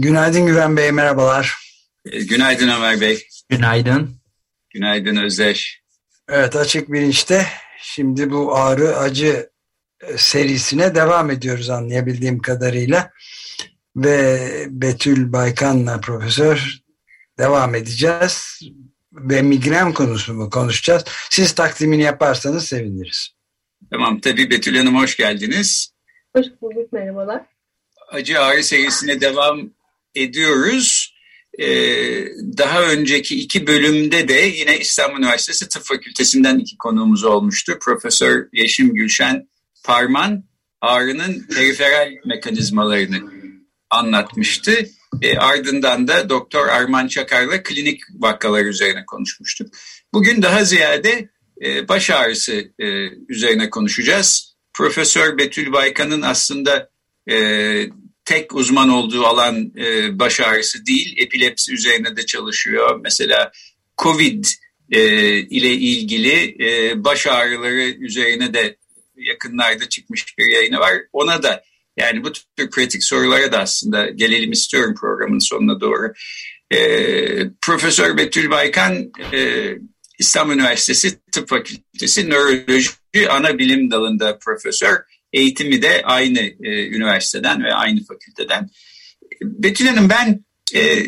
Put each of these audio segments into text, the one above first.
Günaydın Güven Bey, merhabalar. E, günaydın Ömer Bey. Günaydın. Günaydın Özdeş. Evet, Açık Bilinç'te şimdi bu ağrı acı e, serisine devam ediyoruz anlayabildiğim kadarıyla. Ve Betül Baykan'la profesör devam edeceğiz ve migren konusu mu konuşacağız. Siz takdimini yaparsanız seviniriz. Tamam tabii Betül Hanım hoş geldiniz. Hoş bulduk merhabalar. Acı ağrı serisine devam ediyoruz. Ee, daha önceki iki bölümde de yine İstanbul Üniversitesi Tıp Fakültesinden iki konuğumuz olmuştu. Profesör Yeşim Gülşen Parman ağrının periferal mekanizmalarını anlatmıştı. E, ardından da Doktor Arman Çakar'la klinik vakalar üzerine konuşmuştuk. Bugün daha ziyade e, baş ağrısı e, üzerine konuşacağız. Profesör Betül Baykan'ın aslında e, tek uzman olduğu alan e, baş ağrısı değil, epilepsi üzerine de çalışıyor. Mesela COVID e, ile ilgili e, baş ağrıları üzerine de yakınlarda çıkmış bir yayını var. Ona da yani bu tür kritik sorulara da aslında gelelim istiyorum programın sonuna doğru. E, Profesör Betül Baykan e, İstanbul Üniversitesi Tıp Fakültesi Nöroloji Ana Bilim Dalında profesör. Eğitimi de aynı e, üniversiteden ve aynı fakülteden. Betül Hanım ben e,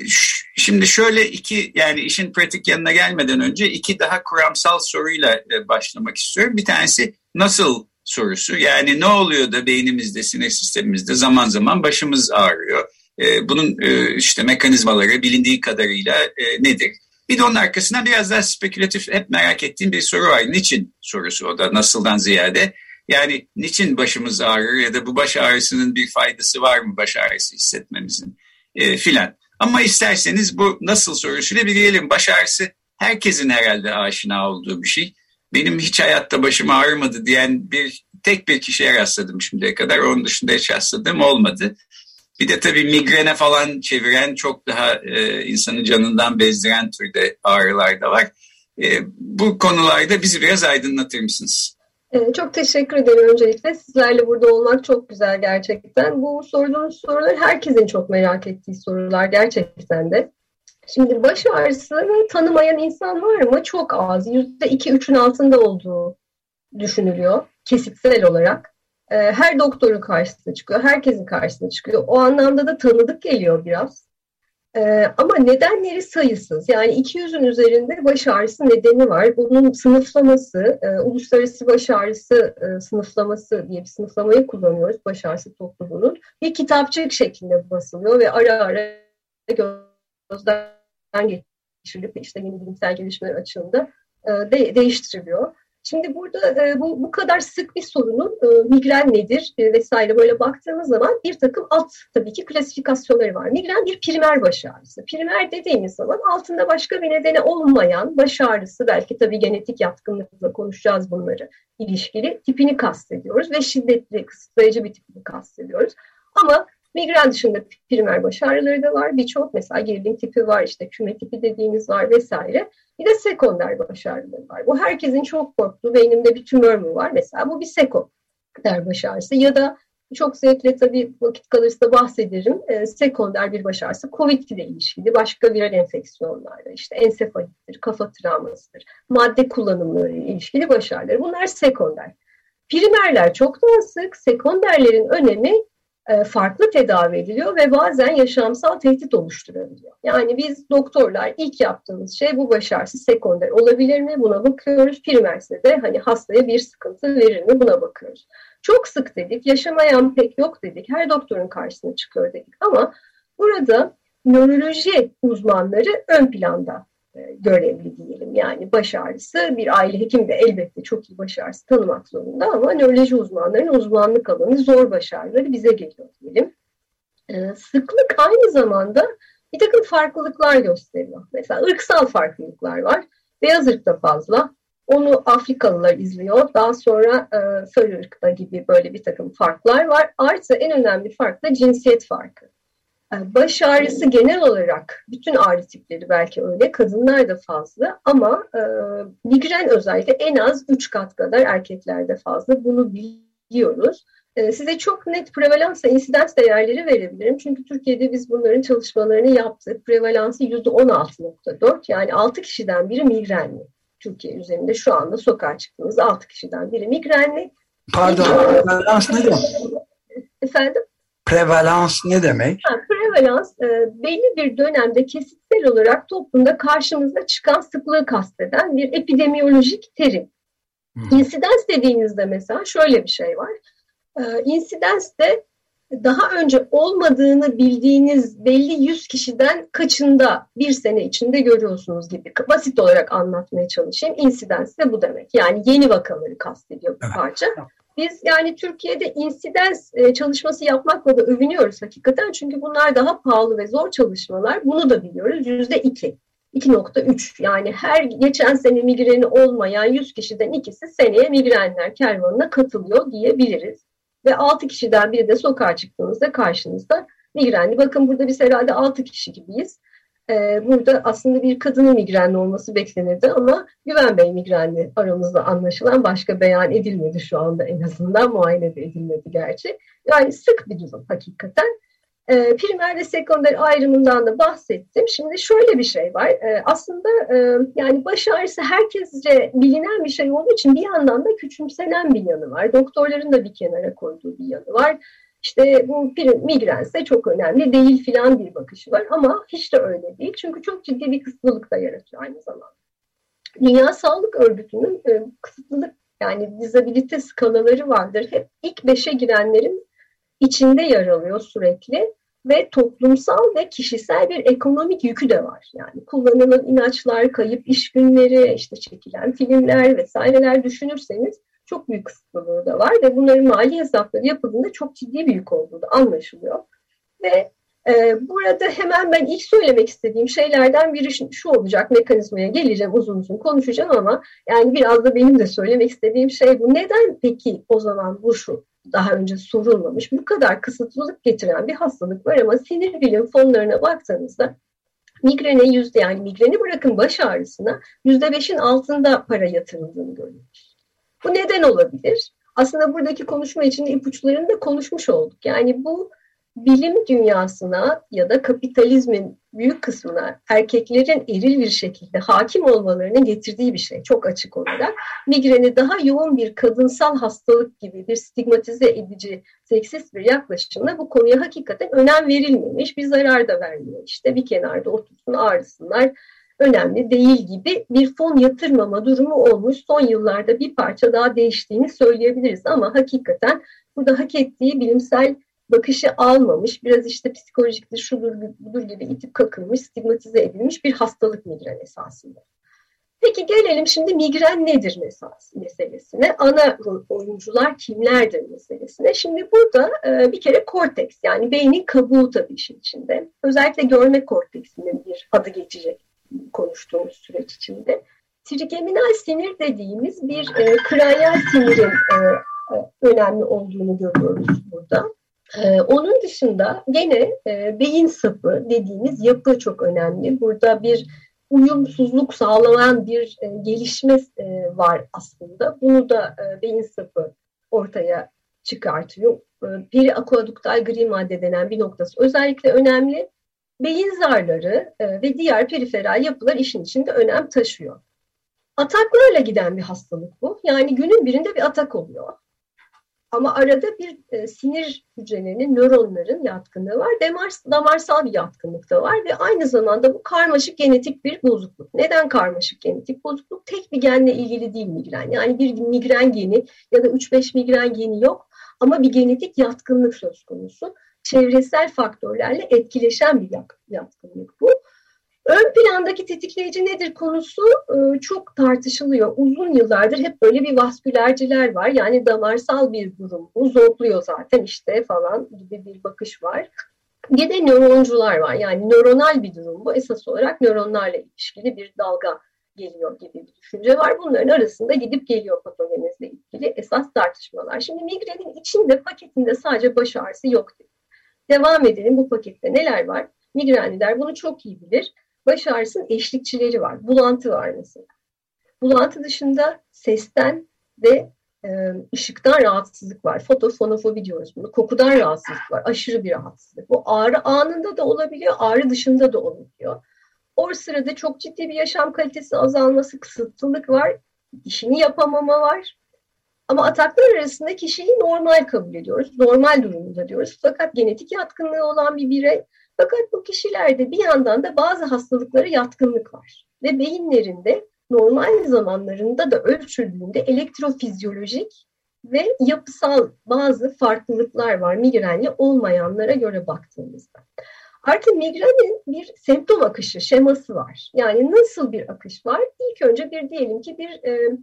şimdi şöyle iki yani işin pratik yanına gelmeden önce iki daha kuramsal soruyla e, başlamak istiyorum. Bir tanesi nasıl sorusu. Yani ne oluyor da beynimizde, sinir sistemimizde zaman zaman başımız ağrıyor. E, bunun e, işte mekanizmaları bilindiği kadarıyla e, nedir? Bir de onun arkasından biraz daha spekülatif hep merak ettiğim bir soru var. Niçin sorusu o da nasıldan ziyade. Yani niçin başımız ağrır ya da bu baş ağrısının bir faydası var mı baş ağrısı hissetmemizin e, filan. Ama isterseniz bu nasıl sorusuyla bir diyelim. Baş ağrısı herkesin herhalde aşina olduğu bir şey benim hiç hayatta başım ağrımadı diyen bir tek bir kişiye rastladım şimdiye kadar. Onun dışında hiç rastladığım olmadı. Bir de tabii migrene falan çeviren çok daha e, insanın canından bezdiren türde ağrılar da var. E, bu konularda bizi biraz aydınlatır mısınız? E, çok teşekkür ederim öncelikle. Sizlerle burada olmak çok güzel gerçekten. Bu sorduğunuz sorular herkesin çok merak ettiği sorular gerçekten de. Şimdi baş ağrısını tanımayan insan var mı? Çok az. Yüzde iki üçün altında olduğu düşünülüyor kesitsel olarak. Ee, her doktorun karşısına çıkıyor, herkesin karşısına çıkıyor. O anlamda da tanıdık geliyor biraz. Ee, ama nedenleri sayısız. Yani 200'ün üzerinde baş ağrısı nedeni var. Bunun sınıflaması, e, uluslararası baş ağrısı e, sınıflaması diye bir sınıflamayı kullanıyoruz baş ağrısı topluluğunun. Bir kitapçık şeklinde basılıyor ve ara ara gözden geçirilip işte yeni bilimsel gelişmeler açığında e, de, değiştiriliyor. Şimdi burada e, bu, bu kadar sık bir sorunun e, migren nedir e, vesaire böyle baktığımız zaman bir takım alt tabii ki klasifikasyonları var. Migren bir primer baş ağrısı. Primer dediğimiz zaman altında başka bir nedeni olmayan baş ağrısı belki tabii genetik yatkınlıkla konuşacağız bunları ilişkili tipini kastediyoruz ve şiddetli kısıtlayıcı bir tipini kastediyoruz. Ama Migren dışında primer baş ağrıları da var. Birçok mesela gerilim tipi var, işte küme tipi dediğimiz var vesaire. Bir de sekonder baş ağrıları var. Bu herkesin çok korktuğu beynimde bir tümör mü var? Mesela bu bir sekonder baş ağrısı. Ya da çok zevkle tabii vakit kalırsa bahsederim. E, sekonder bir baş ağrısı COVID ile ilişkili başka viral enfeksiyonlarla işte ensefalittir, kafa travmasıdır, madde kullanımları ile ilişkili baş ağrıları. Bunlar sekonder. Primerler çok daha sık. Sekonderlerin önemi farklı tedavi ediliyor ve bazen yaşamsal tehdit oluşturabiliyor. Yani biz doktorlar ilk yaptığımız şey bu başarısı sekonder olabilir mi buna bakıyoruz. Primerse de hani hastaya bir sıkıntı verir mi buna bakıyoruz. Çok sık dedik, yaşamayan pek yok dedik, her doktorun karşısına çıkıyor dedik ama burada nöroloji uzmanları ön planda e, görevli diyelim. Yani baş ağrısı bir aile hekimi de elbette çok iyi baş ağrısı tanımak zorunda ama nöroloji uzmanlarının uzmanlık alanı zor baş ağrıları bize geliyor diyelim. E, sıklık aynı zamanda bir takım farklılıklar gösteriyor. Mesela ırksal farklılıklar var. Beyaz ırkta fazla. Onu Afrikalılar izliyor. Daha sonra e, sarı ırkta gibi böyle bir takım farklar var. Artı en önemli fark da cinsiyet farkı. E, baş ağrısı genel olarak bütün ağrı tipleri belki öyle kadınlar da fazla ama e, migren özellikle en az 3 kat kadar erkeklerde fazla bunu biliyoruz. E, size çok net prevalans ve insidans değerleri verebilirim. Çünkü Türkiye'de biz bunların çalışmalarını yaptık. Prevalansı %16.4 yani 6 kişiden biri migrenli. Türkiye üzerinde şu anda sokağa çıktığınız 6 kişiden biri migrenli. Pardon, prevalans ne demek? Efendim? Prevalans ne demek? Ha, prevalans e, belli bir dönemde kesitsel olarak toplumda karşımıza çıkan sıklığı kasteden bir epidemiyolojik terim. Hmm. İnsidans dediğinizde mesela şöyle bir şey var. E, insidans de daha önce olmadığını bildiğiniz belli yüz kişiden kaçında bir sene içinde görüyorsunuz gibi. Basit olarak anlatmaya çalışayım. İnsidans de bu demek. Yani yeni vakaları kastediyor bu parça. Biz yani Türkiye'de insidens e, çalışması yapmakla da övünüyoruz hakikaten. Çünkü bunlar daha pahalı ve zor çalışmalar. Bunu da biliyoruz. Yüzde iki. 2.3 yani her geçen sene migreni olmayan 100 kişiden ikisi seneye migrenler kervanına katılıyor diyebiliriz. Ve 6 kişiden biri de sokağa çıktığınızda karşınızda migrenli. Bakın burada biz herhalde 6 kişi gibiyiz. Ee, burada aslında bir kadının migrenli olması beklenirdi ama Güven Bey migrenli aramızda anlaşılan başka beyan edilmedi şu anda en azından muayene de edilmedi gerçi. Yani sık bir durum hakikaten. E, primer ve sekonder ayrımından da bahsettim. Şimdi şöyle bir şey var. E, aslında e, yani baş ağrısı herkesce bilinen bir şey olduğu için bir yandan da küçümsenen bir yanı var. Doktorların da bir kenara koyduğu bir yanı var. İşte bu migrense çok önemli değil filan bir bakışı var ama hiç de öyle değil. Çünkü çok ciddi bir kısıtlılık da yaratıyor aynı zamanda. Dünya Sağlık Örgütü'nün e, kısıtlılık yani dizabilite skalaları vardır. Hep ilk beşe girenlerin içinde yer alıyor sürekli ve toplumsal ve kişisel bir ekonomik yükü de var. Yani kullanılan ilaçlar, kayıp iş günleri, işte çekilen filmler vesaireler düşünürseniz çok büyük kısıtlılığı da var ve bunların mali hesapları yapıldığında çok ciddi bir yük olduğu da anlaşılıyor. Ve e, burada hemen ben ilk söylemek istediğim şeylerden biri şu olacak, mekanizmaya geleceğim, uzun uzun konuşacağım ama yani biraz da benim de söylemek istediğim şey bu. Neden peki o zaman bu şu daha önce sorulmamış bu kadar kısıtlılık getiren bir hastalık var ama sinir bilim fonlarına baktığınızda migrene yüzde yani migreni bırakın baş ağrısına yüzde beşin altında para yatırıldığını görüyoruz. Bu neden olabilir? Aslında buradaki konuşma içinde ipuçlarını da konuşmuş olduk. Yani bu bilim dünyasına ya da kapitalizmin büyük kısmına erkeklerin eril bir şekilde hakim olmalarını getirdiği bir şey çok açık olarak. Migreni daha yoğun bir kadınsal hastalık gibi bir stigmatize edici, seksist bir yaklaşımla bu konuya hakikaten önem verilmemiş, bir zarar da vermiyor. İşte bir kenarda otursun ağrısınlar, önemli değil gibi bir fon yatırmama durumu olmuş. Son yıllarda bir parça daha değiştiğini söyleyebiliriz ama hakikaten burada hak ettiği bilimsel bakışı almamış, biraz işte psikolojiktir, şudur budur gibi itip kakılmış, stigmatize edilmiş bir hastalık migren esasında. Peki gelelim şimdi migren nedir meselesine, ana oyuncular kimlerdir meselesine. Şimdi burada e, bir kere korteks yani beynin kabuğu tabii işin içinde. Özellikle görme korteksinin bir adı geçecek konuştuğumuz süreç içinde. Trigeminal sinir dediğimiz bir e, kranyal sinirin e, e, önemli olduğunu görüyoruz burada. Ee, onun dışında gene e, beyin sapı dediğimiz yapı çok önemli. Burada bir uyumsuzluk sağlayan bir e, gelişme e, var aslında. Bunu da e, beyin sapı ortaya çıkartıyor. E, peri akuaduktal gri madde denen bir noktası özellikle önemli. Beyin zarları e, ve diğer periferal yapılar işin içinde önem taşıyor. Ataklarla giden bir hastalık bu. Yani günün birinde bir atak oluyor. Ama arada bir e, sinir hücrelerinin, nöronların yatkınlığı var. Damar, damarsal bir yatkınlık da var ve aynı zamanda bu karmaşık genetik bir bozukluk. Neden karmaşık genetik bozukluk? Tek bir genle ilgili değil migren. Yani bir migren geni ya da 3-5 migren geni yok ama bir genetik yatkınlık söz konusu. Çevresel faktörlerle etkileşen bir yatkınlık bu. Ön plandaki tetikleyici nedir konusu e, çok tartışılıyor. Uzun yıllardır hep böyle bir vaskülerciler var. Yani damarsal bir durum. Bu zopluyor zaten işte falan gibi bir bakış var. Bir de nöroncular var. Yani nöronal bir durum bu. Esas olarak nöronlarla ilişkili bir dalga geliyor gibi bir düşünce var. Bunların arasında gidip geliyor patogenezle ilgili esas tartışmalar. Şimdi migrenin içinde paketinde sadece baş ağrısı yok. Devam edelim bu pakette neler var? Migrenliler bunu çok iyi bilir. Baş ağrısının eşlikçileri var. Bulantı var mesela. Bulantı dışında sesten ve e, ışıktan rahatsızlık var. Fotofonofobi diyoruz bunu. Kokudan rahatsızlık var. Aşırı bir rahatsızlık. Bu ağrı anında da olabiliyor, ağrı dışında da olabiliyor. O sırada çok ciddi bir yaşam kalitesi azalması, kısıtlılık var. işini yapamama var. Ama ataklar arasında kişiyi normal kabul ediyoruz. Normal durumunda diyoruz. Fakat genetik yatkınlığı olan bir birey. Fakat bu kişilerde bir yandan da bazı hastalıklara yatkınlık var. Ve beyinlerinde normal zamanlarında da ölçüldüğünde elektrofizyolojik ve yapısal bazı farklılıklar var migrenli olmayanlara göre baktığımızda. Artı migrenin bir semptom akışı şeması var. Yani nasıl bir akış var? İlk önce bir diyelim ki bir e,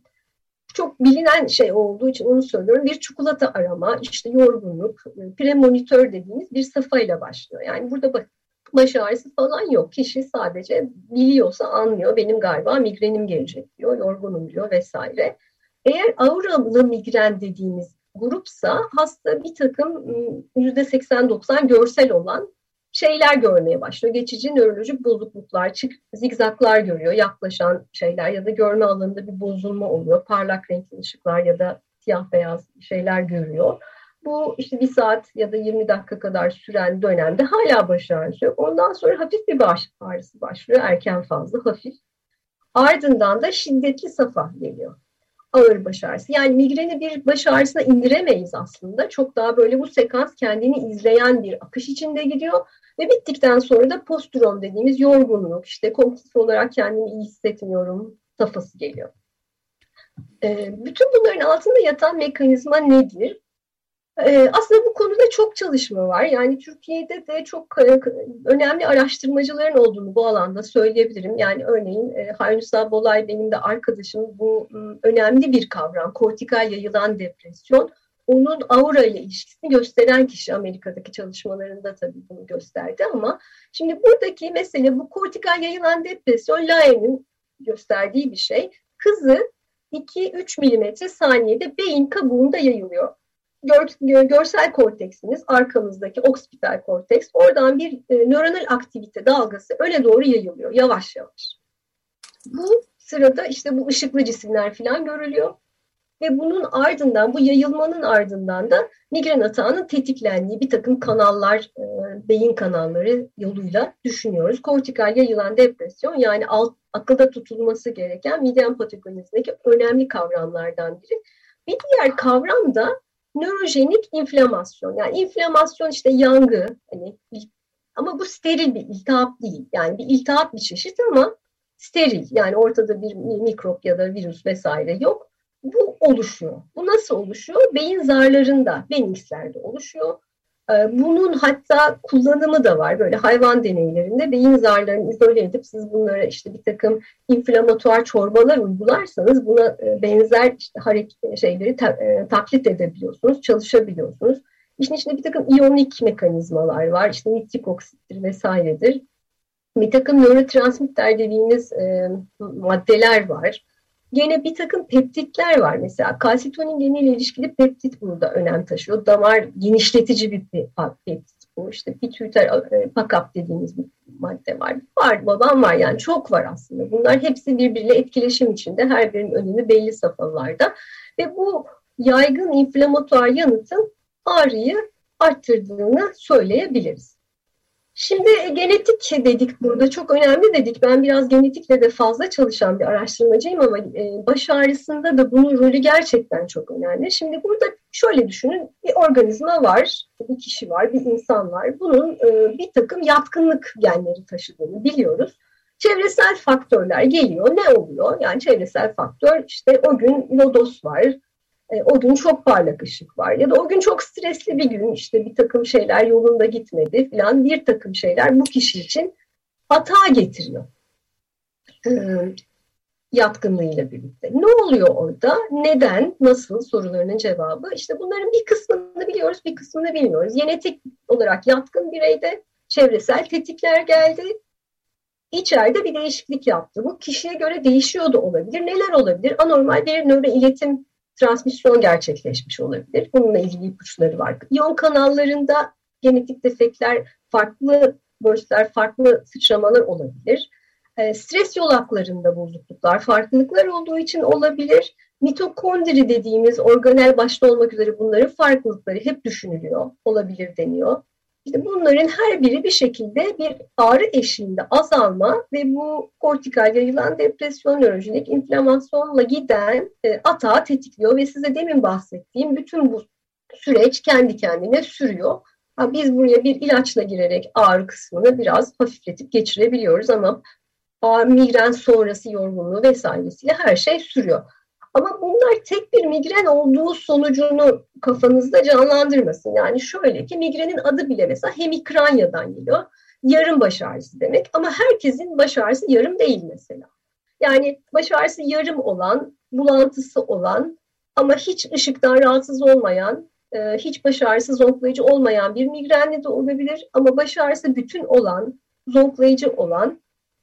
çok bilinen şey olduğu için onu söylüyorum. Bir çikolata arama, işte yorgunluk, e, premonitör dediğimiz bir safhayla başlıyor. Yani burada bak baş ağrısı falan yok. Kişi sadece biliyorsa anlıyor. Benim galiba migrenim gelecek diyor, yorgunum diyor vesaire. Eğer auralı migren dediğimiz grupsa hasta bir takım %80-90 görsel olan şeyler görmeye başlıyor. Geçici nörolojik bozukluklar, çık, zigzaklar görüyor, yaklaşan şeyler ya da görme alanında bir bozulma oluyor. Parlak renkli ışıklar ya da siyah beyaz şeyler görüyor. Bu işte bir saat ya da 20 dakika kadar süren dönemde hala baş ağrısı yok. Ondan sonra hafif bir baş ağrısı başlıyor. Erken fazla hafif. Ardından da şiddetli safa geliyor. Ağır baş ağrısı. Yani migreni bir baş ağrısına indiremeyiz aslında. Çok daha böyle bu sekans kendini izleyen bir akış içinde gidiyor. Ve bittikten sonra da postüron dediğimiz yorgunluk, işte kognitif olarak kendimi iyi hissetmiyorum safhası geliyor. Ee, bütün bunların altında yatan mekanizma nedir? Ee, aslında bu konuda çok çalışma var. Yani Türkiye'de de çok e, önemli araştırmacıların olduğunu bu alanda söyleyebilirim. Yani örneğin e, Haynusal Bolay benim de arkadaşım bu önemli bir kavram. Kortikal yayılan depresyon. Onun aura ile ilişkisini gösteren kişi Amerika'daki çalışmalarında tabii bunu gösterdi ama şimdi buradaki mesele bu kortikal yayılan depresyon Laen'in gösterdiği bir şey. Hızı 2-3 milimetre saniyede beyin kabuğunda yayılıyor gör, görsel korteksiniz, arkamızdaki oksipital korteks, oradan bir e, nöronal aktivite dalgası öne doğru yayılıyor yavaş yavaş. Bu sırada işte bu ışıklı cisimler falan görülüyor. Ve bunun ardından, bu yayılmanın ardından da migren atağının tetiklendiği bir takım kanallar, e, beyin kanalları yoluyla düşünüyoruz. Kortikal yayılan depresyon yani alt, akılda tutulması gereken miden patogenezindeki önemli kavramlardan biri. Bir diğer kavram da nörojenik inflamasyon. Yani inflamasyon işte yangı hani ama bu steril bir iltihap değil. Yani bir iltihap bir çeşit ama steril. Yani ortada bir mikrop ya da virüs vesaire yok. Bu oluşuyor. Bu nasıl oluşuyor? Beyin zarlarında, Benningslerde oluşuyor. Ee, bunun hatta kullanımı da var. Böyle hayvan deneylerinde beyin zarlarını izole edip siz bunlara işte bir takım inflamatuar çorbalar uygularsanız buna e, benzer işte hareket şeyleri e, taklit edebiliyorsunuz, çalışabiliyorsunuz. İşin içinde bir takım iyonik mekanizmalar var. İşte nitrik oksittir vesairedir. Bir takım nörotransmitter dediğimiz e, maddeler var. Gene bir takım peptitler var mesela. Kalsitonin geniyle ilişkili peptit burada önem taşıyor. Damar genişletici bir peptit bu. İşte pitüter e, pakap dediğimiz bir madde var. Var, babam var yani çok var aslında. Bunlar hepsi birbiriyle etkileşim içinde. Her birinin önemi belli safhalarda. Ve bu yaygın inflamatuar yanıtın ağrıyı arttırdığını söyleyebiliriz. Şimdi e, genetik dedik burada çok önemli dedik. Ben biraz genetikle de fazla çalışan bir araştırmacıyım ama e, baş ağrısında da bunun rolü gerçekten çok önemli. Şimdi burada şöyle düşünün bir organizma var, bir kişi var, bir insan var. Bunun e, bir takım yatkınlık genleri taşıdığını biliyoruz. Çevresel faktörler geliyor. Ne oluyor? Yani çevresel faktör işte o gün lodos var, e, o gün çok parlak ışık var ya da o gün çok stresli bir gün işte bir takım şeyler yolunda gitmedi falan bir takım şeyler bu kişi için hata getiriyor. e, yatkınlığıyla birlikte. Ne oluyor orada? Neden? Nasıl? Sorularının cevabı. İşte bunların bir kısmını biliyoruz, bir kısmını bilmiyoruz. Genetik olarak yatkın bireyde çevresel tetikler geldi. İçeride bir değişiklik yaptı. Bu kişiye göre değişiyor da olabilir. Neler olabilir? Anormal bir nöro iletim transmisyon gerçekleşmiş olabilir. Bununla ilgili ipuçları var. İyon kanallarında genetik defekler, farklı burstler, farklı sıçramalar olabilir. E, stres yolaklarında bozukluklar, farklılıklar olduğu için olabilir. Mitokondri dediğimiz organel başta olmak üzere bunların farklılıkları hep düşünülüyor, olabilir deniyor. İşte bunların her biri bir şekilde bir ağrı eşiğinde azalma ve bu kortikal yayılan depresyon, nörojenik inflamasyonla giden e, atağı tetikliyor ve size demin bahsettiğim bütün bu süreç kendi kendine sürüyor. Ha, biz buraya bir ilaçla girerek ağrı kısmını biraz hafifletip geçirebiliyoruz ama migren sonrası yorgunluğu vesairesiyle her şey sürüyor. Ama bunlar tek bir migren olduğu sonucunu kafanızda canlandırmasın. Yani şöyle ki migrenin adı bile mesela hemikranyadan geliyor. Yarım baş ağrısı demek ama herkesin baş ağrısı yarım değil mesela. Yani baş ağrısı yarım olan, bulantısı olan ama hiç ışıktan rahatsız olmayan, e, hiç baş ağrısı zonklayıcı olmayan bir migrenli de olabilir. Ama baş ağrısı bütün olan, zonklayıcı olan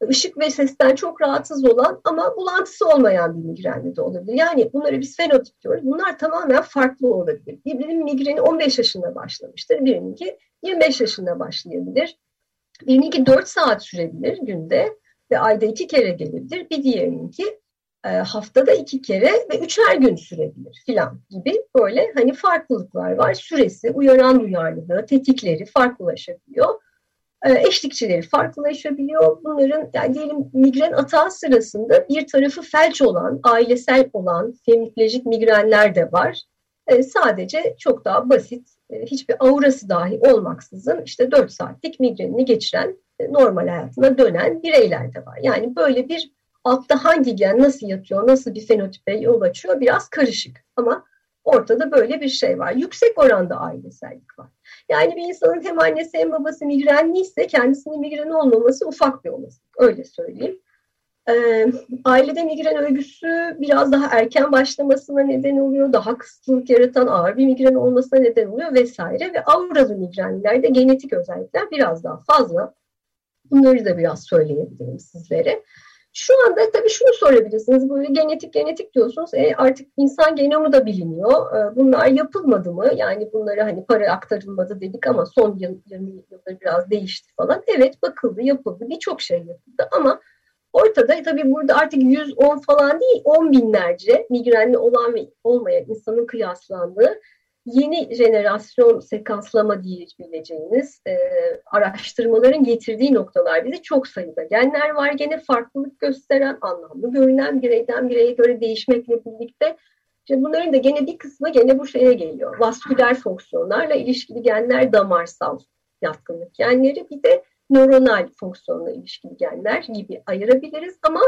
ışık ve sesten çok rahatsız olan ama bulantısı olmayan bir migrenli de olabilir. Yani bunları biz fenotip diyoruz. Bunlar tamamen farklı olabilir. Birinin migreni 15 yaşında başlamıştır. Birininki 25 yaşında başlayabilir. Birininki 4 saat sürebilir günde ve ayda iki kere gelebilir. Bir diğerininki e, haftada iki kere ve üçer gün sürebilir filan gibi böyle hani farklılıklar var. Süresi, uyaran duyarlılığı, tetikleri farklılaşabiliyor. E, eşlikçileri farklılaşabiliyor. Bunların yani diyelim migren atağı sırasında bir tarafı felç olan, ailesel olan femiplejik migrenler de var. E, sadece çok daha basit, e, hiçbir aurası dahi olmaksızın işte 4 saatlik migrenini geçiren, e, normal hayatına dönen bireyler de var. Yani böyle bir altta hangi gen nasıl yatıyor, nasıl bir fenotipe yol açıyor biraz karışık. Ama ortada böyle bir şey var. Yüksek oranda ailesellik var. Yani bir insanın hem annesi hem babası migrenliyse kendisinin migren olmaması ufak bir olasılık. Öyle söyleyeyim. Ee, ailede migren örgüsü biraz daha erken başlamasına neden oluyor. Daha kısıtlılık yaratan ağır bir migren olmasına neden oluyor vesaire. Ve auralı migrenlerde genetik özellikler biraz daha fazla. Bunları da biraz söyleyebilirim sizlere. Şu anda tabii şunu sorabilirsiniz. Böyle genetik genetik diyorsunuz. E, artık insan genomu da biliniyor. E, bunlar yapılmadı mı? Yani bunları hani para aktarılmadı dedik ama son 20 yılda biraz değişti falan. Evet bakıldı, yapıldı. Birçok şey yapıldı ama ortada tabii burada artık 110 falan değil 10 binlerce migrenli olan ve olmayan insanın kıyaslandığı yeni jenerasyon sekanslama diyebileceğimiz e, araştırmaların getirdiği noktalar bize çok sayıda genler var. Gene farklılık gösteren, anlamlı görünen bireyden bireye göre değişmekle birlikte işte bunların da gene bir kısmı gene bu şeye geliyor. Vasküler fonksiyonlarla ilişkili genler damarsal yatkınlık genleri bir de nöronal fonksiyonla ilişkili genler gibi ayırabiliriz ama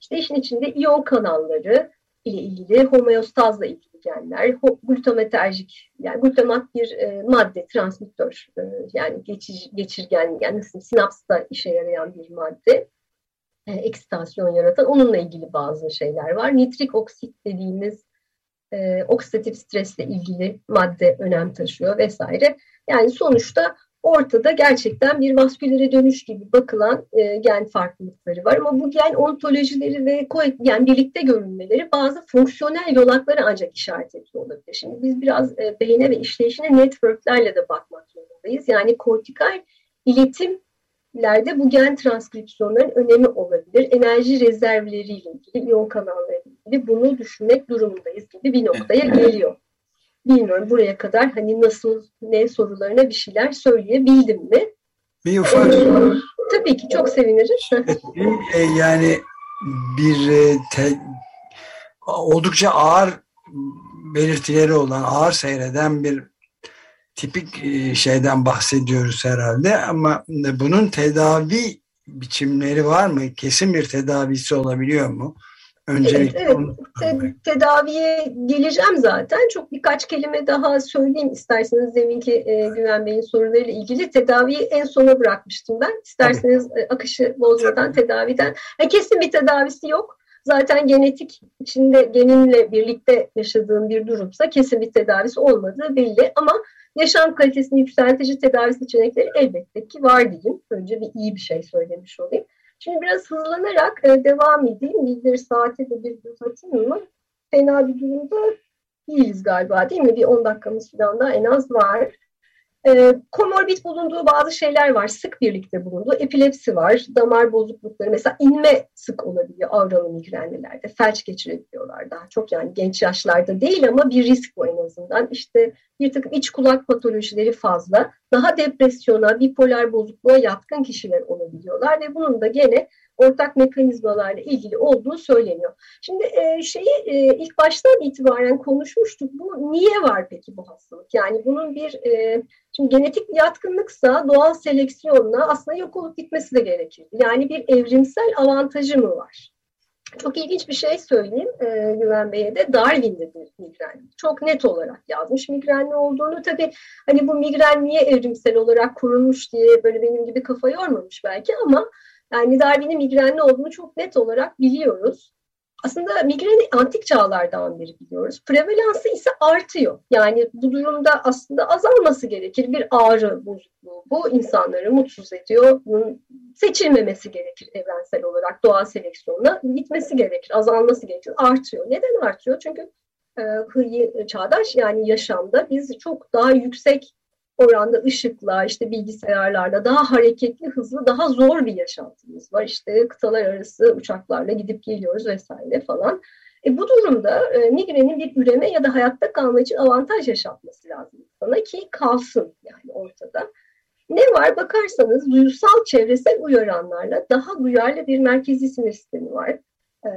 işte işin içinde iyon kanalları ile ilgili homeostazla ilgili genler, glutamaterjik yani glutamat bir e, madde, transmittör e, yani geçir, geçirgen yani nasıl sinapsta işe yarayan bir madde e, eksitasyon yaratan onunla ilgili bazı şeyler var. Nitrik oksit dediğimiz e, oksidatif stresle ilgili madde önem taşıyor vesaire. Yani sonuçta ortada gerçekten bir vaskülere dönüş gibi bakılan e, gen farklılıkları var. Ama bu gen ontolojileri ve yani birlikte görünmeleri bazı fonksiyonel yolakları ancak işaret ediyor olabilir. Şimdi biz biraz e, beyne ve işleyişine networklerle de bakmak zorundayız. Yani kortikal iletimlerde bu gen transkripsiyonların önemi olabilir. Enerji rezervleriyle ilgili, iyon kanalları ilgili bunu düşünmek durumundayız gibi bir noktaya geliyor. Bilmiyorum buraya kadar hani nasıl ne sorularına bir şeyler söyleyebildim mi? Bir ufak ee, Tabii ki çok sevinirim. E, yani bir e, te, oldukça ağır belirtileri olan, ağır seyreden bir tipik e, şeyden bahsediyoruz herhalde ama bunun tedavi biçimleri var mı? Kesin bir tedavisi olabiliyor mu? Öncelikle evet, evet. Te tedaviye geleceğim zaten. Çok birkaç kelime daha söyleyeyim isterseniz deminki e, Güven Bey'in sorularıyla ilgili. Tedaviyi en sona bırakmıştım ben. İsterseniz e, akışı bozmadan tedaviden. Yani kesin bir tedavisi yok. Zaten genetik içinde geninle birlikte yaşadığım bir durumsa kesin bir tedavisi olmadığı belli. Ama yaşam kalitesini yükseltici tedavi seçenekleri elbette ki var diyeyim. Önce bir iyi bir şey söylemiş olayım. Şimdi biraz hızlanarak e, devam edeyim. Bir saate de bir göz atayım mı? Fena bir durumda değiliz galiba değil mi? Bir 10 dakikamız falan daha en az var. E, komorbid bulunduğu bazı şeyler var. Sık birlikte bulunduğu. Epilepsi var, damar bozuklukları. Mesela inme sık olabiliyor avralı migrenlilerde. Felç geçirebiliyorlar daha çok yani genç yaşlarda değil ama bir risk bu en azından. İşte bir takım iç kulak patolojileri fazla. Daha depresyona, bipolar bozukluğa yatkın kişiler olabiliyorlar ve bunun da gene ortak mekanizmalarla ilgili olduğu söyleniyor. Şimdi e, şeyi e, ilk baştan itibaren konuşmuştuk. Bu niye var peki bu hastalık? Yani bunun bir e, şimdi genetik yatkınlıksa doğal seleksiyonla aslında yok olup gitmesi de gerekir. Yani bir evrimsel avantajı mı var? Çok ilginç bir şey söyleyeyim e, Güven Bey'e de Darwin'de bir migren. Çok net olarak yazmış migrenli olduğunu. Tabii hani bu migren niye evrimsel olarak kurulmuş diye böyle benim gibi kafa yormamış belki ama yani Darwin'in migrenli olduğunu çok net olarak biliyoruz. Aslında migreni antik çağlardan beri biliyoruz. Prevalansı ise artıyor. Yani bu durumda aslında azalması gerekir. Bir ağrı bozukluğu bu insanları mutsuz ediyor. Bunun seçilmemesi gerekir evrensel olarak doğal seleksiyonla. Gitmesi gerekir, azalması gerekir. Artıyor. Neden artıyor? Çünkü e, çağdaş yani yaşamda biz çok daha yüksek oranda ışıkla, işte bilgisayarlarla daha hareketli, hızlı, daha zor bir yaşantımız var. İşte kıtalar arası uçaklarla gidip geliyoruz vesaire falan. E bu durumda e, migrenin bir üreme ya da hayatta kalma için avantaj yaşatması lazım sana ki kalsın yani ortada. Ne var bakarsanız duysal çevresel uyaranlarla daha duyarlı bir merkezi sinir sistemi var. E,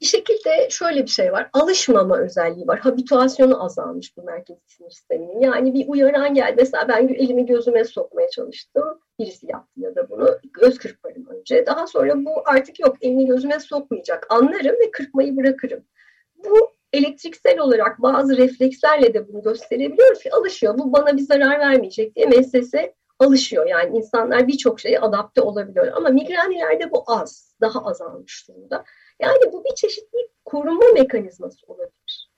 bir şekilde şöyle bir şey var. Alışmama özelliği var. Habituasyonu azalmış bu merkezi sinir sisteminin. Yani bir uyaran geldi. Mesela ben elimi gözüme sokmaya çalıştım. Birisi yaptı ya da bunu. Göz kırparım önce. Daha sonra bu artık yok elini gözüme sokmayacak. Anlarım ve kırpmayı bırakırım. Bu elektriksel olarak bazı reflekslerle de bunu gösterebiliyoruz ki alışıyor. Bu bana bir zarar vermeyecek diye meslese alışıyor. Yani insanlar birçok şeye adapte olabiliyor. Ama migrenilerde bu az. Daha azalmış durumda. Yani bu bir çeşit bir korunma mekanizması olabilir.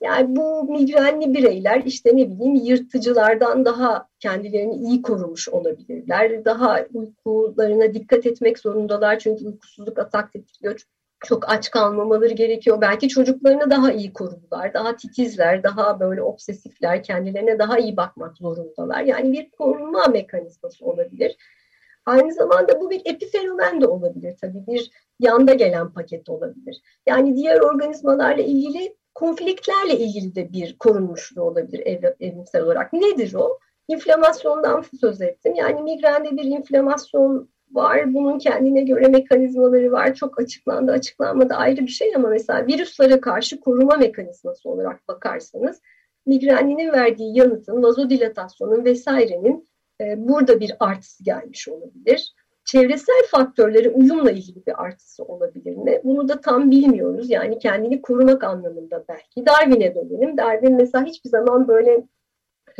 Yani bu migrenli bireyler işte ne bileyim yırtıcılardan daha kendilerini iyi korumuş olabilirler. Daha uykularına dikkat etmek zorundalar çünkü uykusuzluk atak tetikliyor. Çok aç kalmamaları gerekiyor. Belki çocuklarını daha iyi korudular, daha titizler, daha böyle obsesifler, kendilerine daha iyi bakmak zorundalar. Yani bir korunma mekanizması olabilir. Aynı zamanda bu bir epifenomen de olabilir tabii. Bir yanda gelen paket olabilir. Yani diğer organizmalarla ilgili konfliktlerle ilgili de bir korunmuşluğu olabilir ev, evrimsel olarak. Nedir o? İnflamasyondan söz ettim. Yani migrende bir inflamasyon var. Bunun kendine göre mekanizmaları var. Çok açıklandı, açıklanmadı ayrı bir şey ama mesela virüslere karşı koruma mekanizması olarak bakarsanız migreninin verdiği yanıtın, vazodilatasyonun vesairenin burada bir artısı gelmiş olabilir. Çevresel faktörleri uyumla ilgili bir artısı olabilir mi? Bunu da tam bilmiyoruz. Yani kendini korumak anlamında belki. Darwin'e dönelim. Darwin mesela hiçbir zaman böyle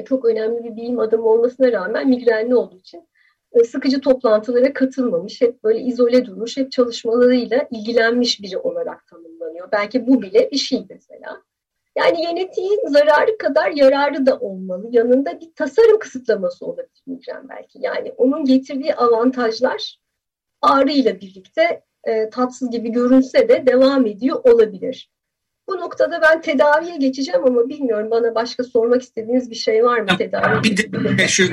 çok önemli bir bilim adamı olmasına rağmen migrenli olduğu için e, sıkıcı toplantılara katılmamış, hep böyle izole durmuş, hep çalışmalarıyla ilgilenmiş biri olarak tanımlanıyor. Belki bu bile bir şey mesela. Yani genetiğin zararı kadar yararı da olmalı. Yanında bir tasarım kısıtlaması olabilir diyeceğim belki. Yani onun getirdiği avantajlar ağrıyla birlikte e, tatsız gibi görünse de devam ediyor olabilir. Bu noktada ben tedaviye geçeceğim ama bilmiyorum bana başka sormak istediğiniz bir şey var mı tedavi? Bir de şu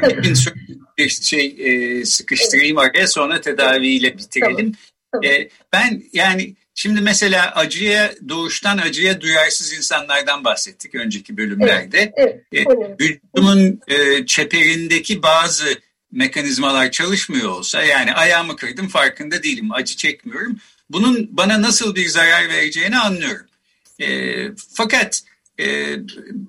bir şey e, sıkıştırayım evet. araya sonra tedaviyle bitirelim. Tamam. Tamam. E, ben yani Şimdi mesela acıya doğuştan acıya duyarsız insanlardan bahsettik önceki bölümlerde. Evet, evet, e, vücudumun e, çeperindeki bazı mekanizmalar çalışmıyor olsa yani ayağımı kırdım farkında değilim acı çekmiyorum. Bunun bana nasıl bir zarar vereceğini anlıyorum. E, fakat e,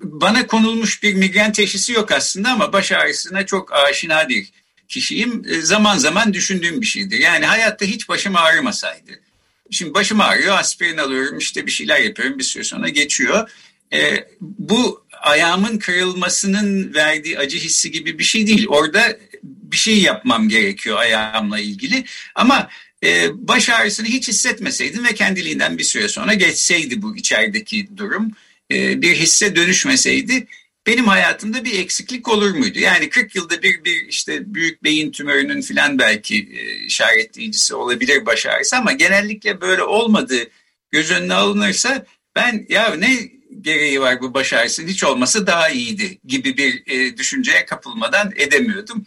bana konulmuş bir migren teşhisi yok aslında ama baş ağrısına çok aşina bir kişiyim. E, zaman zaman düşündüğüm bir şeydir. Yani hayatta hiç başım ağrımasaydı şimdi başım ağrıyor aspirin alıyorum işte bir şeyler yapıyorum bir süre sonra geçiyor. E, bu ayağımın kırılmasının verdiği acı hissi gibi bir şey değil. Orada bir şey yapmam gerekiyor ayağımla ilgili. Ama e, baş ağrısını hiç hissetmeseydim ve kendiliğinden bir süre sonra geçseydi bu içerideki durum e, bir hisse dönüşmeseydi benim hayatımda bir eksiklik olur muydu? Yani 40 yılda bir bir işte büyük beyin tümörünün filan belki e, işaretleyicisi olabilir baş ağrısı ama genellikle böyle olmadığı göz önüne alınırsa ben ya ne gereği var bu baş ağrısının hiç olmasa daha iyiydi gibi bir e, düşünceye kapılmadan edemiyordum.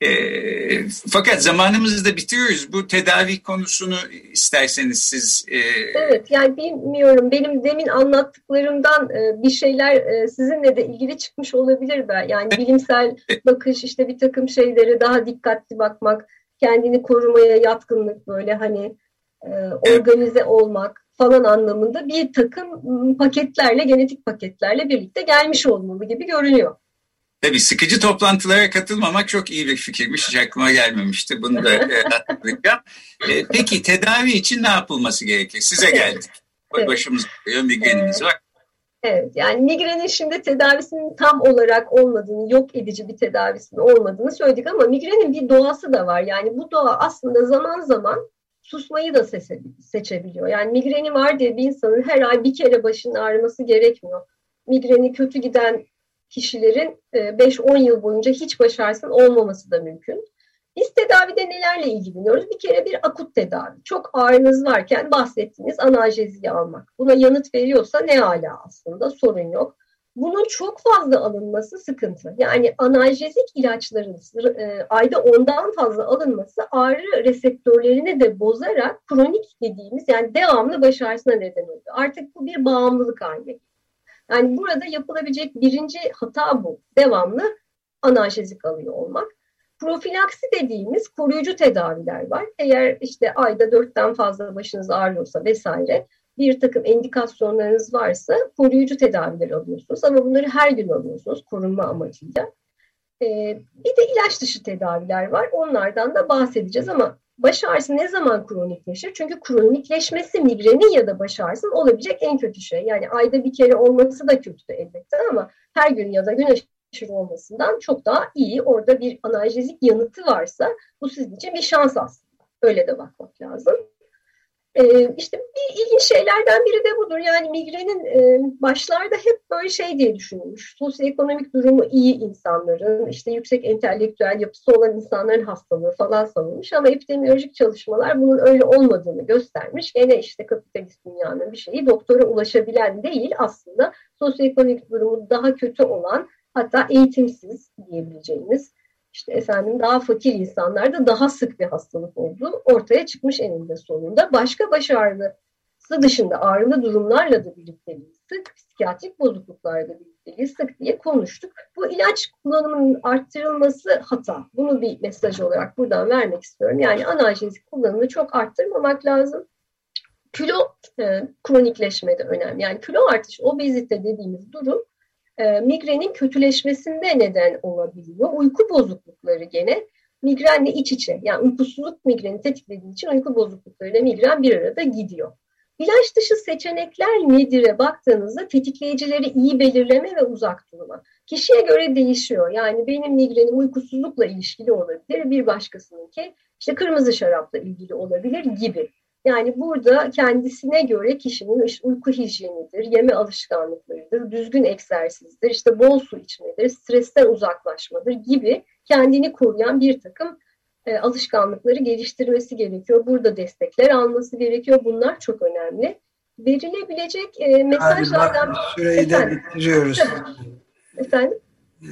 E, fakat zamanımızı da bitiriyoruz. Bu tedavi konusunu isterseniz siz... E... Evet yani bilmiyorum benim demin anlattıklarımdan e, bir şeyler e, sizinle de ilgili çıkmış olabilir ben. Yani bilimsel bakış işte bir takım şeylere daha dikkatli bakmak, kendini korumaya yatkınlık böyle hani e, organize olmak falan anlamında bir takım paketlerle, genetik paketlerle birlikte gelmiş olmalı gibi görünüyor. Tabii sıkıcı toplantılara katılmamak çok iyi bir fikirmiş. Hiç aklıma gelmemişti. Bunu da e, hatırlayacağım. E, peki tedavi için ne yapılması gerekir? Size geldik. Evet. Başımız ağrıyor, migrenimiz var. Evet yani migrenin şimdi tedavisinin tam olarak olmadığını, yok edici bir tedavisinin olmadığını söyledik ama migrenin bir doğası da var. Yani bu doğa aslında zaman zaman susmayı da seçebiliyor. Yani migreni var diye bir insanın her ay bir kere başının ağrıması gerekmiyor. Migreni kötü giden kişilerin 5-10 e, yıl boyunca hiç baş ağrısının olmaması da mümkün. Biz tedavide nelerle ilgileniyoruz? Bir kere bir akut tedavi. Çok ağrınız varken bahsettiğiniz analjeziyi almak. Buna yanıt veriyorsa ne hala aslında sorun yok. Bunun çok fazla alınması sıkıntı. Yani analjezik ilaçların e, ayda ondan fazla alınması ağrı reseptörlerini de bozarak kronik dediğimiz yani devamlı baş ağrısına neden oluyor. Artık bu bir bağımlılık haline yani burada yapılabilecek birinci hata bu. Devamlı analjezik alıyor olmak. Profilaksi dediğimiz koruyucu tedaviler var. Eğer işte ayda dörtten fazla başınız ağrıyorsa vesaire bir takım endikasyonlarınız varsa koruyucu tedaviler alıyorsunuz. Ama bunları her gün alıyorsunuz korunma amacıyla. Ee, bir de ilaç dışı tedaviler var. Onlardan da bahsedeceğiz ama baş ağrısı ne zaman kronikleşir? Çünkü kronikleşmesi migrenin ya da baş ağrısının olabilecek en kötü şey. Yani ayda bir kere olması da kötü elbette ama her gün ya da gün aşırı olmasından çok daha iyi. Orada bir analjezik yanıtı varsa bu sizin için bir şans aslında. Öyle de bakmak lazım. Ee, işte bir ilginç şeylerden biri de budur. Yani migrenin e, başlarda hep böyle şey diye düşünülmüş. Sosyoekonomik durumu iyi insanların, işte yüksek entelektüel yapısı olan insanların hastalığı falan sanılmış. Ama epidemiolojik çalışmalar bunun öyle olmadığını göstermiş. Gene işte kapitalist dünyanın bir şeyi doktora ulaşabilen değil aslında sosyoekonomik durumu daha kötü olan hatta eğitimsiz diyebileceğimiz işte efendim daha fakir insanlarda daha sık bir hastalık olduğu ortaya çıkmış eninde sonunda. Başka baş ağrısı dışında ağrılı durumlarla da birlikteliği sık, psikiyatrik bozukluklarla birlikteliği sık diye konuştuk. Bu ilaç kullanımının arttırılması hata. Bunu bir mesaj olarak buradan vermek istiyorum. Yani analjezik kullanımını çok arttırmamak lazım. Kilo e, kronikleşme de önemli. Yani kilo artış, obezite dediğimiz durum e, migrenin kötüleşmesinde neden olabiliyor. Uyku bozuklukları gene migrenle iç içe. Yani uykusuzluk migreni tetiklediği için uyku bozukluklarıyla migren bir arada gidiyor. İlaç dışı seçenekler nedir'e baktığınızda tetikleyicileri iyi belirleme ve uzak durma. Kişiye göre değişiyor. Yani benim migrenim uykusuzlukla ilişkili olabilir, bir başkasınınki işte kırmızı şarapla ilgili olabilir gibi. Yani burada kendisine göre kişinin işte uyku hijyenidir, yeme alışkanlıklarıdır, düzgün egzersizdir, işte bol su içmedir, stresten uzaklaşmadır gibi kendini koruyan bir takım e, alışkanlıkları geliştirmesi gerekiyor. Burada destekler alması gerekiyor. Bunlar çok önemli. Verilebilecek e, mesajlardan... Süreyi de bitiriyoruz. Efendim?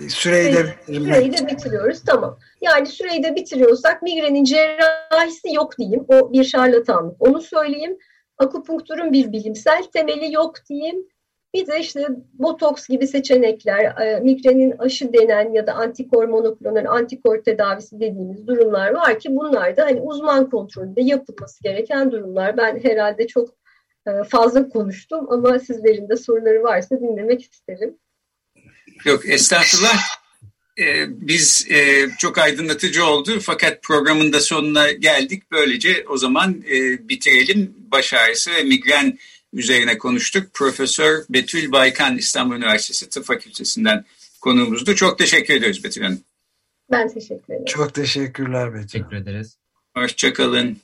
Süreyi de. Süreyi de bitiriyoruz tamam. Yani süreyi de bitiriyorsak migrenin cerrahisi yok diyeyim. O bir şarlatanlık. Onu söyleyeyim. Akupunkturun bir bilimsel temeli yok diyeyim. Bir de işte botoks gibi seçenekler, e, migrenin aşı denen ya da antikor monoklonal antikor tedavisi dediğimiz durumlar var ki bunlar da hani uzman kontrolünde yapılması gereken durumlar. Ben herhalde çok e, fazla konuştum ama sizlerin de soruları varsa dinlemek isterim. Yok estağfurullah. e, biz e, çok aydınlatıcı oldu fakat programın da sonuna geldik. Böylece o zaman e, bitirelim. Baş ağrısı ve migren üzerine konuştuk. Profesör Betül Baykan İstanbul Üniversitesi Tıp Fakültesinden konuğumuzdu. Çok teşekkür ediyoruz Betül Hanım. Ben teşekkür ederim. Çok teşekkürler Betül. Teşekkür ederiz. Hoşçakalın.